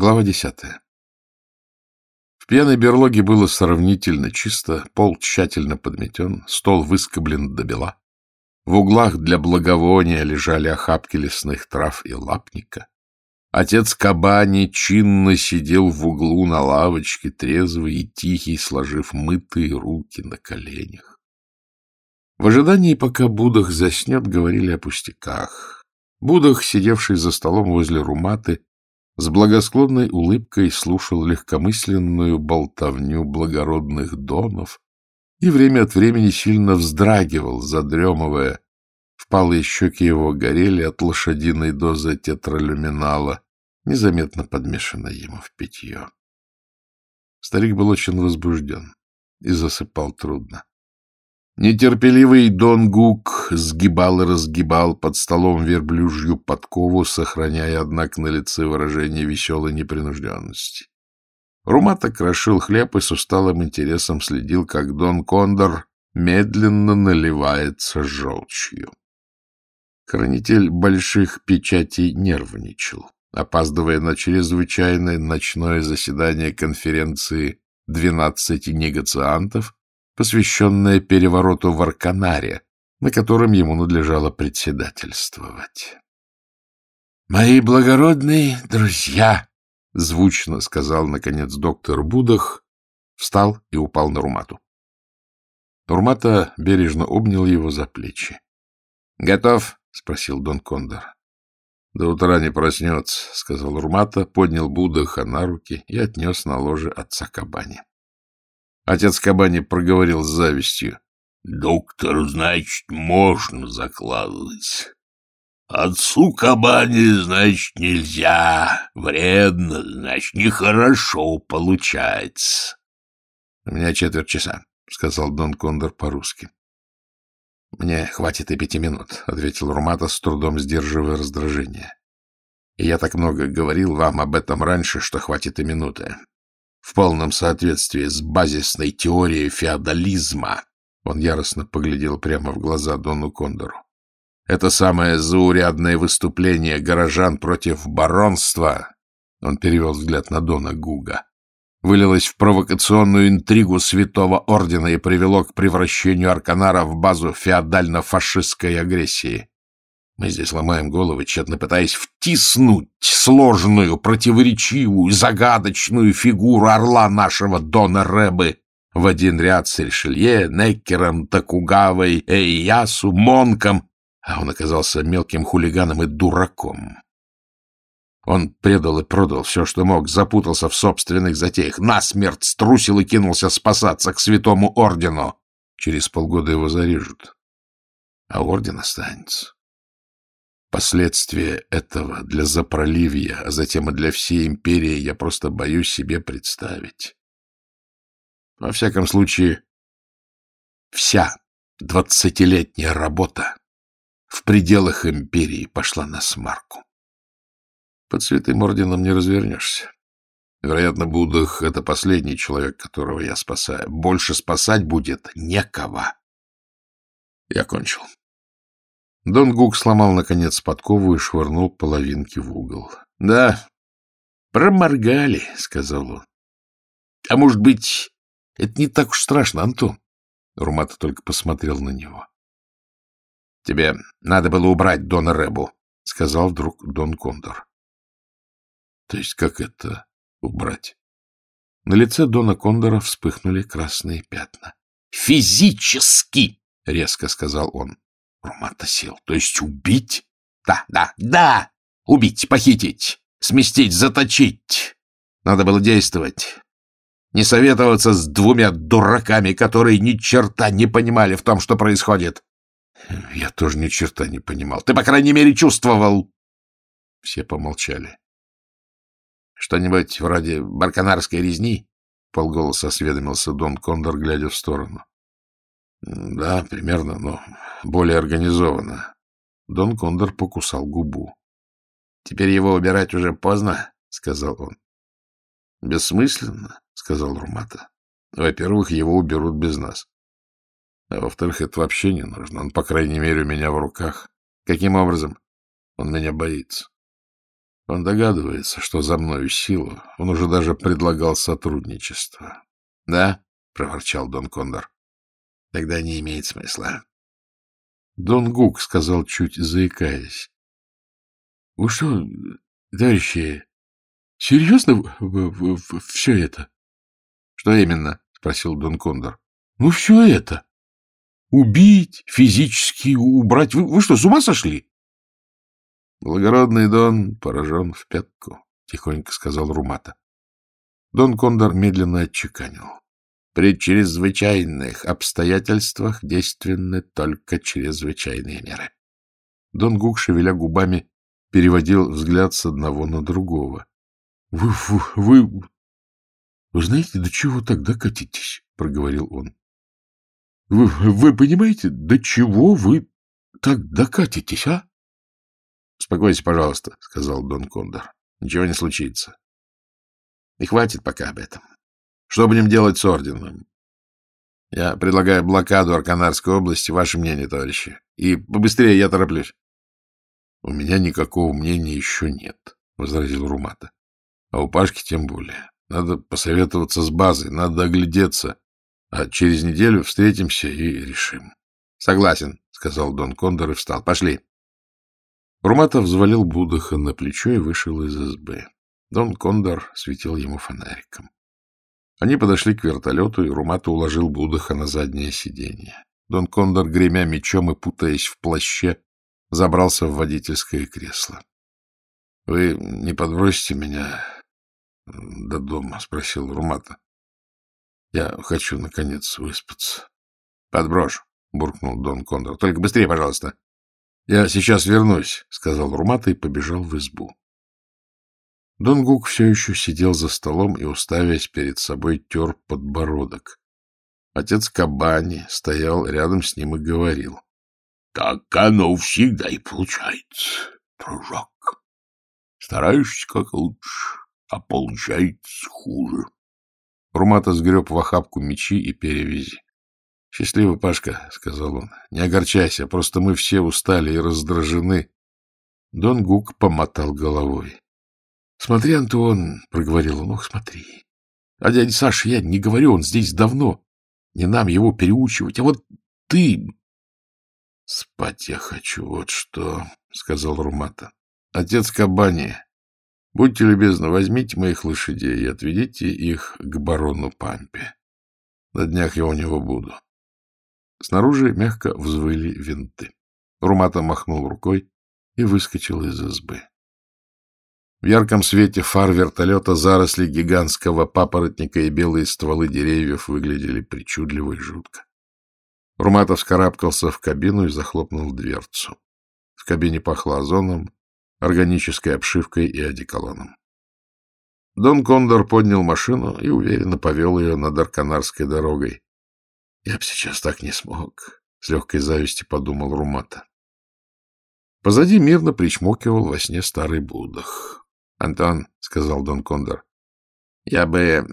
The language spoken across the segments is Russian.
Глава десятая. В пьяной берлоге было сравнительно чисто, пол тщательно подметен, стол выскоблен до бела. В углах для благовония лежали охапки лесных трав и лапника. Отец Кабани чинно сидел в углу на лавочке, трезвый и тихий, сложив мытые руки на коленях. В ожидании, пока Будах заснет, говорили о пустяках. Будах, сидевший за столом возле руматы, с благосклонной улыбкой слушал легкомысленную болтовню благородных донов и время от времени сильно вздрагивал, задремывая. Впалые щеки его горели от лошадиной дозы тетралюминала, незаметно подмешанной ему в питье. Старик был очень возбужден и засыпал трудно. Нетерпеливый Дон Гук сгибал и разгибал под столом верблюжью подкову, сохраняя, однако, на лице выражение веселой непринужденности. Румата крошил хлеб и с усталым интересом следил, как Дон Кондор медленно наливается желчью. Хранитель больших печатей нервничал, опаздывая на чрезвычайное ночное заседание конференции двенадцати негациантов, посвященное перевороту в Арканаре, на котором ему надлежало председательствовать. — Мои благородные друзья! — звучно сказал, наконец, доктор Будах, встал и упал на Румату. Румата бережно обнял его за плечи. — Готов? — спросил Дон Кондор. — До утра не проснется, — сказал Румата, поднял Будаха на руки и отнес на ложе отца Кабани. Отец Кабани проговорил с завистью. — Доктор, значит, можно закладывать. Отцу Кабани, значит, нельзя. Вредно, значит, нехорошо получается. — У меня четверть часа, — сказал Дон Кондор по-русски. — Мне хватит и пяти минут, — ответил Румата, с трудом сдерживая раздражение. — я так много говорил вам об этом раньше, что хватит и минуты в полном соответствии с базисной теорией феодализма. Он яростно поглядел прямо в глаза Дону Кондору. Это самое заурядное выступление горожан против баронства, он перевел взгляд на Дона Гуга, вылилось в провокационную интригу святого ордена и привело к превращению Арканара в базу феодально-фашистской агрессии. Мы здесь ломаем головы, тщетно пытаясь втиснуть сложную, противоречивую, загадочную фигуру орла нашего Дона Рэбы в один ряд с Ришелье, Неккером, Токугавой, Эйясу, Монком, а он оказался мелким хулиганом и дураком. Он предал и продал все, что мог, запутался в собственных затеях, насмерть струсил и кинулся спасаться к святому ордену. Через полгода его зарежут, а орден останется. Последствия этого для Запроливья, а затем и для всей империи я просто боюсь себе представить. Во всяком случае, вся двадцатилетняя работа в пределах империи пошла на смарку. Под святым орденом не развернешься. Вероятно, Будах — это последний человек, которого я спасаю. Больше спасать будет некого. Я кончил. Дон Гук сломал, наконец, подкову и швырнул половинки в угол. — Да, проморгали, — сказал он. — А может быть, это не так уж страшно, Антон? Румата только посмотрел на него. — Тебе надо было убрать Дона Рэбу, — сказал вдруг Дон Кондор. — То есть как это убрать? На лице Дона Кондора вспыхнули красные пятна. — Физически! — резко сказал он. Сел. То есть убить? Да, да, да! Убить, похитить, сместить, заточить. Надо было действовать. Не советоваться с двумя дураками, которые ни черта не понимали в том, что происходит. Я тоже ни черта не понимал. Ты, по крайней мере, чувствовал. Все помолчали. Что-нибудь вроде барканарской резни? Полголоса осведомился Дон Кондор, глядя в сторону. Да, примерно, но более организованно. Дон Кондор покусал губу. — Теперь его убирать уже поздно, — сказал он. — Бессмысленно, — сказал Румата. — Во-первых, его уберут без нас. А во-вторых, это вообще не нужно. Он, по крайней мере, у меня в руках. Каким образом? Он меня боится. Он догадывается, что за мною сила. Он уже даже предлагал сотрудничество. — Да, — проворчал Дон Кондор. — Тогда не имеет смысла. Дон Гук сказал, чуть заикаясь. — Вы что, товарищи, серьезно все это? — Что именно? — спросил Дон Кондор. — Ну, все это. Убить, физически убрать. Вы, вы что, с ума сошли? Благородный Дон поражен в пятку, — тихонько сказал Румата. Дон Кондор медленно отчеканил. При чрезвычайных обстоятельствах действенны только чрезвычайные меры. Дон Гук, шевеля губами, переводил взгляд с одного на другого. — Вы, вы, вы... Знаете, до чего тогда катитесь? — проговорил он. — Вы, вы понимаете, до чего вы так докатитесь, а? — Успокойся, пожалуйста, — сказал Дон Кондор. — Ничего не случится. И хватит пока об этом. Что будем делать с орденом? Я предлагаю блокаду Арканарской области. Ваше мнение, товарищи. И побыстрее я тороплюсь. — У меня никакого мнения еще нет, — возразил Румата. — А у Пашки тем более. Надо посоветоваться с базой, надо оглядеться. А через неделю встретимся и решим. — Согласен, — сказал Дон Кондор и встал. — Пошли. Румата взвалил Будаха на плечо и вышел из СБ. Дон Кондор светил ему фонариком. Они подошли к вертолету, и Румата уложил Будаха на заднее сиденье. Дон Кондор, гремя мечом и путаясь в плаще, забрался в водительское кресло. — Вы не подбросите меня до дома? — спросил Румата. — Я хочу, наконец, выспаться. — Подброшу, — буркнул Дон Кондор. — Только быстрее, пожалуйста. — Я сейчас вернусь, — сказал Румата и побежал в избу. Дон Гук все еще сидел за столом и, уставясь перед собой, тер подбородок. Отец Кабани стоял рядом с ним и говорил. — Так оно всегда и получается, дружок. Стараешься как лучше, а получается хуже. Румата сгреб в охапку мечи и перевязи. — Счастливо, Пашка, — сказал он. — Не огорчайся, просто мы все устали и раздражены. Дон Гук помотал головой. — Смотри, Антон, — проговорил он, — ох, смотри. А дядя Саша, я не говорю, он здесь давно. Не нам его переучивать, а вот ты... — Спать я хочу, вот что, — сказал Румата. — Отец Кабани, будьте любезны, возьмите моих лошадей и отведите их к барону Пампе. На днях я у него буду. Снаружи мягко взвыли винты. Румата махнул рукой и выскочил из избы. В ярком свете фар вертолета заросли гигантского папоротника и белые стволы деревьев выглядели причудливо и жутко. Руматов скарабкался в кабину и захлопнул дверцу. В кабине пахло озоном, органической обшивкой и одеколоном. Дон Кондор поднял машину и уверенно повел ее над Арканарской дорогой. — Я бы сейчас так не смог, — с легкой завистью подумал Румата. Позади мирно причмокивал во сне старый Будах. — Антон, — сказал Дон Кондор, — я бы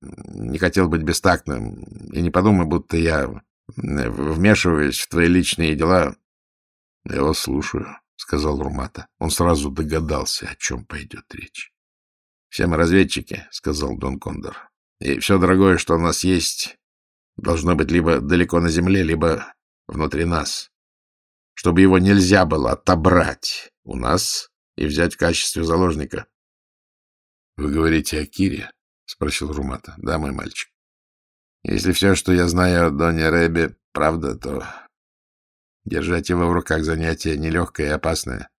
не хотел быть бестактным, и не подумай, будто я вмешиваюсь в твои личные дела. — Я вас слушаю, — сказал Румата. Он сразу догадался, о чем пойдет речь. — Все мы разведчики, — сказал Дон Кондор. — И все дорогое, что у нас есть, должно быть либо далеко на земле, либо внутри нас, чтобы его нельзя было отобрать у нас и взять в качестве заложника. — Вы говорите о Кире? — спросил Румата. — Да, мой мальчик. Если все, что я знаю о Доне Рэбе, правда, то держать его в руках занятие нелегкое и опасное.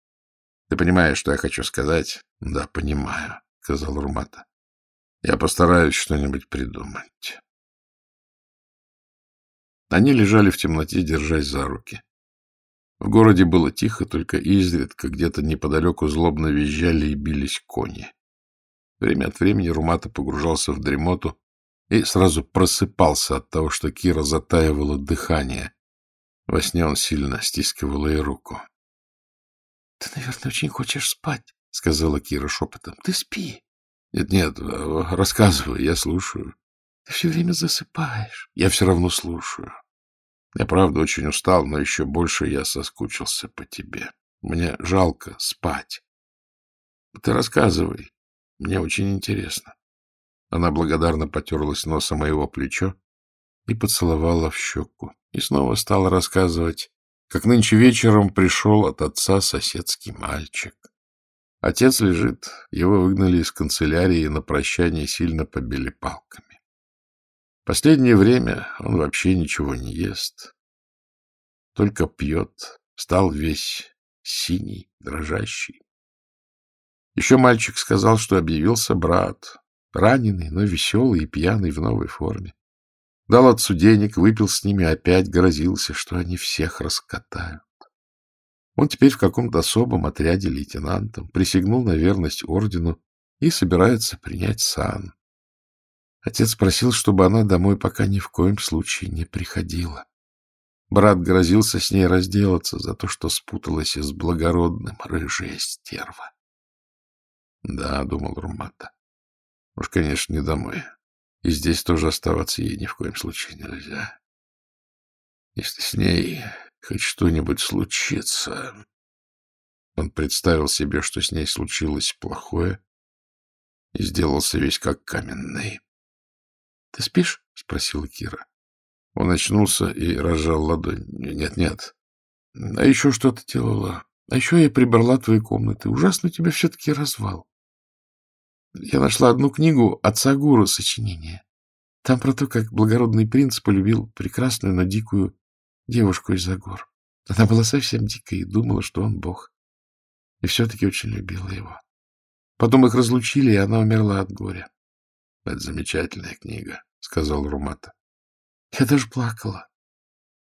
Ты понимаешь, что я хочу сказать? — Да, понимаю, — сказал Румата. — Я постараюсь что-нибудь придумать. Они лежали в темноте, держась за руки. В городе было тихо, только изредка где-то неподалеку злобно визжали и бились кони. Время от времени Румата погружался в дремоту и сразу просыпался от того, что Кира затаивала дыхание. Во сне он сильно стискивал ей руку. — Ты, наверное, очень хочешь спать, — сказала Кира шепотом. — Ты спи. Нет, — Нет-нет, рассказывай, я слушаю. — Ты все время засыпаешь. — Я все равно слушаю. Я, правда, очень устал, но еще больше я соскучился по тебе. Мне жалко спать. — Ты рассказывай. Мне очень интересно. Она благодарно потерлась носом моего плечо и поцеловала в щеку. И снова стала рассказывать, как нынче вечером пришел от отца соседский мальчик. Отец лежит, его выгнали из канцелярии и на прощание сильно побили палками. Последнее время он вообще ничего не ест, только пьет, стал весь синий, дрожащий. Еще мальчик сказал, что объявился брат, раненый, но веселый и пьяный в новой форме. Дал отцу денег, выпил с ними, опять грозился, что они всех раскатают. Он теперь в каком-то особом отряде лейтенантом, присягнул на верность ордену и собирается принять сан. Отец просил, чтобы она домой пока ни в коем случае не приходила. Брат грозился с ней разделаться за то, что спуталась с благородным рыжая стерва. Да, — думал Румата. Уж, конечно, не домой. И здесь тоже оставаться ей ни в коем случае нельзя. Если с ней хоть что-нибудь случится... Он представил себе, что с ней случилось плохое, и сделался весь как каменный. — Ты спишь? — спросила Кира. Он очнулся и разжал ладонь. — Нет-нет. А еще что-то делала. А еще я прибрала твои комнаты. Ужасно тебя все-таки развал. Я нашла одну книгу отца Гуру сочинения. Там про то, как благородный принц полюбил прекрасную, но дикую девушку из-за гор. Она была совсем дикой и думала, что он бог. И все-таки очень любила его. Потом их разлучили, и она умерла от горя. — Это замечательная книга, — сказал Румата. Я даже плакала.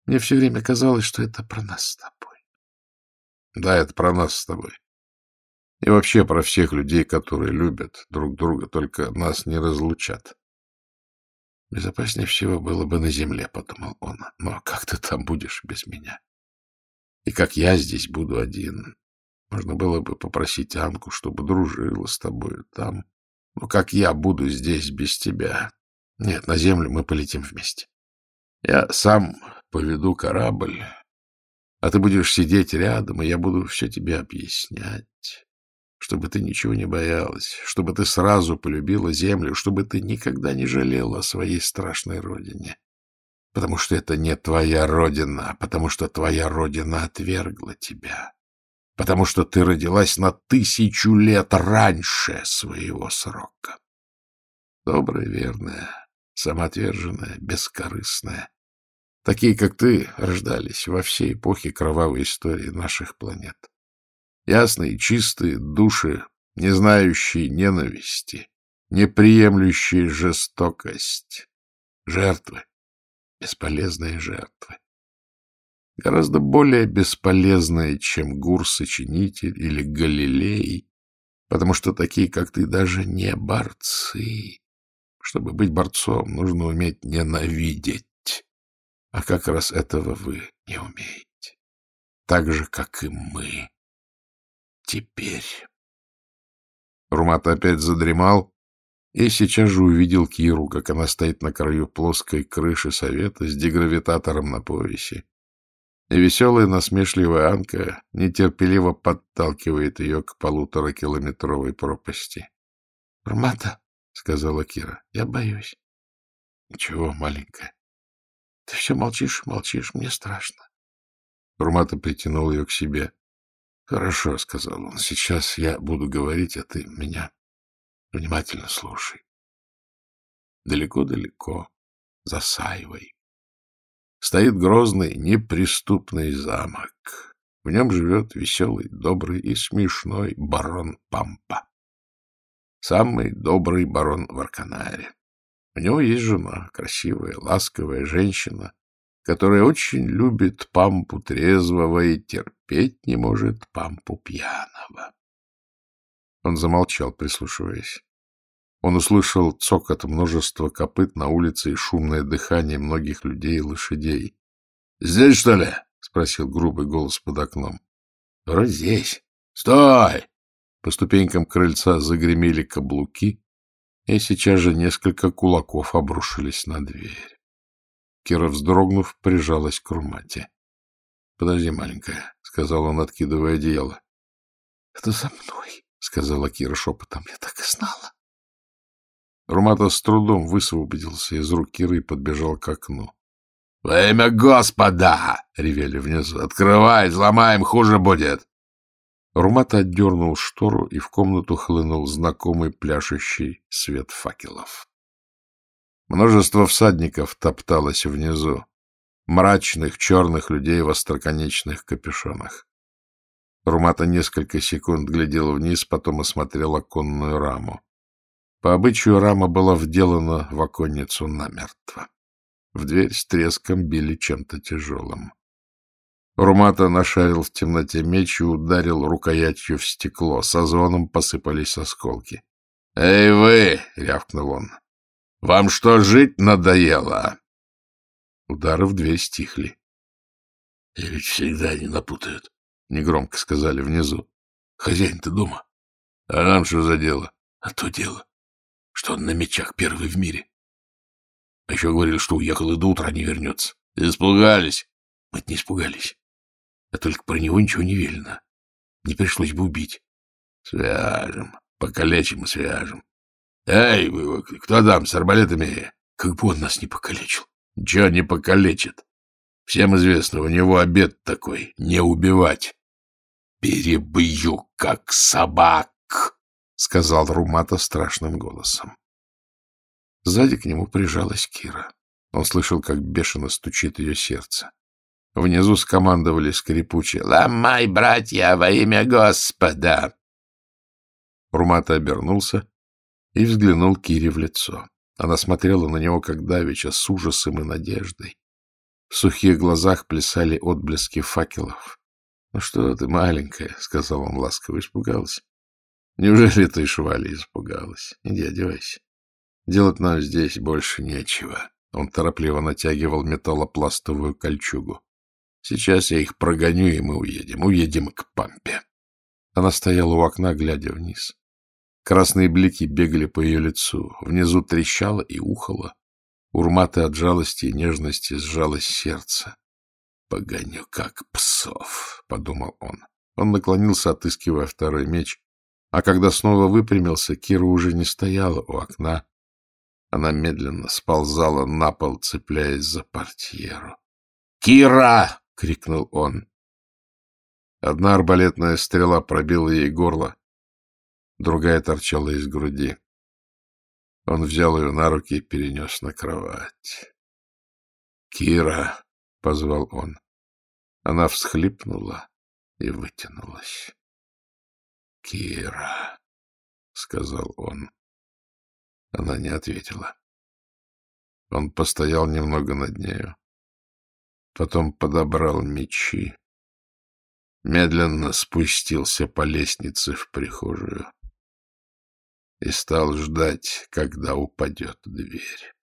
Мне все время казалось, что это про нас с тобой. — Да, это про нас с тобой. И вообще про всех людей, которые любят друг друга, только нас не разлучат. Безопаснее всего было бы на земле, — подумал он. Но как ты там будешь без меня? И как я здесь буду один? Можно было бы попросить Анку, чтобы дружила с тобой там. Но как я буду здесь без тебя? Нет, на землю мы полетим вместе. Я сам поведу корабль, а ты будешь сидеть рядом, и я буду все тебе объяснять чтобы ты ничего не боялась, чтобы ты сразу полюбила землю, чтобы ты никогда не жалела о своей страшной родине. Потому что это не твоя родина, потому что твоя родина отвергла тебя, потому что ты родилась на тысячу лет раньше своего срока. Добрая, верная, самоотверженная, бескорыстная. Такие, как ты, рождались во всей эпохе кровавой истории наших планет. Ясные, чистые души, не знающие ненависти, не приемлющие жестокость. Жертвы, бесполезные жертвы. Гораздо более бесполезные, чем Гур-сочинитель или Галилей, потому что такие, как ты, даже не борцы. Чтобы быть борцом, нужно уметь ненавидеть. А как раз этого вы не умеете. Так же, как и мы теперь. Румат опять задремал и сейчас же увидел Киру, как она стоит на краю плоской крыши совета с дегравитатором на поясе. И веселая насмешливая Анка нетерпеливо подталкивает ее к полуторакилометровой пропасти. — Румата, — сказала Кира, — я боюсь. — Ничего, маленькая. — Ты все молчишь, молчишь, мне страшно. Румата притянул ее к себе. — Хорошо, — сказал он, — сейчас я буду говорить, а ты меня внимательно слушай. Далеко-далеко, за Сайвой, стоит грозный, неприступный замок. В нем живет веселый, добрый и смешной барон Пампа. Самый добрый барон в Арканаре. У него есть жена, красивая, ласковая женщина, которая очень любит пампу трезвого и терпеть не может пампу пьяного. Он замолчал, прислушиваясь. Он услышал цокот множества копыт на улице и шумное дыхание многих людей и лошадей. — Здесь, что ли? — спросил грубый голос под окном. — Вроде здесь. — Стой! По ступенькам крыльца загремели каблуки, и сейчас же несколько кулаков обрушились на дверь. Кира, вздрогнув, прижалась к Румате. — Подожди, маленькая, — сказал он, откидывая одеяло. — Это за мной, — сказала Кира шепотом. — Я так и знала. Румата с трудом высвободился из рук Киры и подбежал к окну. — Во имя Господа! — ревели внизу. — Открывай, взломаем, хуже будет! Румата отдернул штору, и в комнату хлынул знакомый пляшущий свет факелов. Множество всадников топталось внизу, мрачных черных людей в остроконечных капюшонах. Румата несколько секунд глядел вниз, потом осмотрел оконную раму. По обычаю рама была вделана в оконницу намертво. В дверь с треском били чем-то тяжелым. Румата нашарил в темноте меч и ударил рукоятью в стекло. Со звоном посыпались осколки. — Эй вы! — рявкнул он. — Вам что, жить надоело? Удары в дверь стихли. — И ведь всегда не напутают, — негромко сказали внизу. — Хозяин-то дома. — А нам что за дело? — А то дело, что он на мечах первый в мире. А еще говорили, что уехал и до утра не вернется. — Испугались? — Мы не испугались. А только про него ничего не велено. Не пришлось бы убить. Свяжем. Покалечим и свяжем. Эй, вы, кто там с арбалетами? Как бы он нас не покалечил. Ничего не покалечит. Всем известно, у него обед такой — не убивать. «Перебью, как собак!» — сказал Румата страшным голосом. Сзади к нему прижалась Кира. Он слышал, как бешено стучит ее сердце. Внизу скомандовали скрипуче. «Ломай, братья, во имя Господа!» Румата обернулся и взглянул Кире в лицо. Она смотрела на него, как давеча, с ужасом и надеждой. В сухих глазах плясали отблески факелов. — Ну что ты, маленькая, — сказал он ласково, испугалась. — Неужели ты, швали, испугалась? Иди одевайся. Делать нам здесь больше нечего. Он торопливо натягивал металлопластовую кольчугу. Сейчас я их прогоню, и мы уедем. Уедем к пампе. Она стояла у окна, глядя вниз. Красные блики бегали по ее лицу. Внизу трещало и ухало. Урматы от жалости и нежности сжалось сердце. «Погоню, как псов», — подумал он. Он наклонился, отыскивая второй меч, а когда снова выпрямился, Кира уже не стояла у окна. Она медленно сползала на пол, цепляясь за портьеру. «Кира!» — крикнул он. Одна арбалетная стрела пробила ей горло, другая торчала из груди. Он взял ее на руки и перенес на кровать. «Кира!» — позвал он. Она всхлипнула и вытянулась. «Кира!» — сказал он. Она не ответила. Он постоял немного над нею потом подобрал мечи, медленно спустился по лестнице в прихожую и стал ждать, когда упадет дверь.